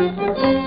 Thank you.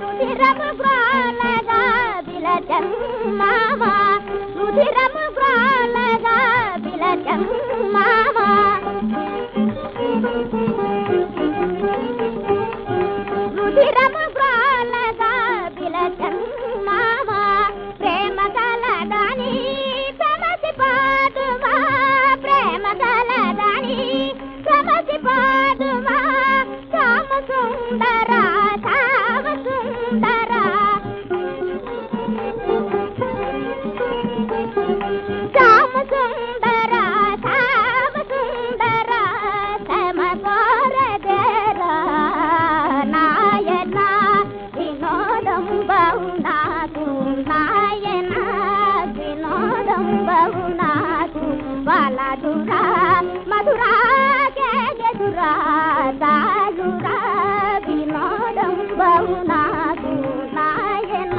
రుధిరము గోళగా తంబవు నాకు వలదురా మధురా కేదురా దారురా వినోదం బవు నాకు నాయన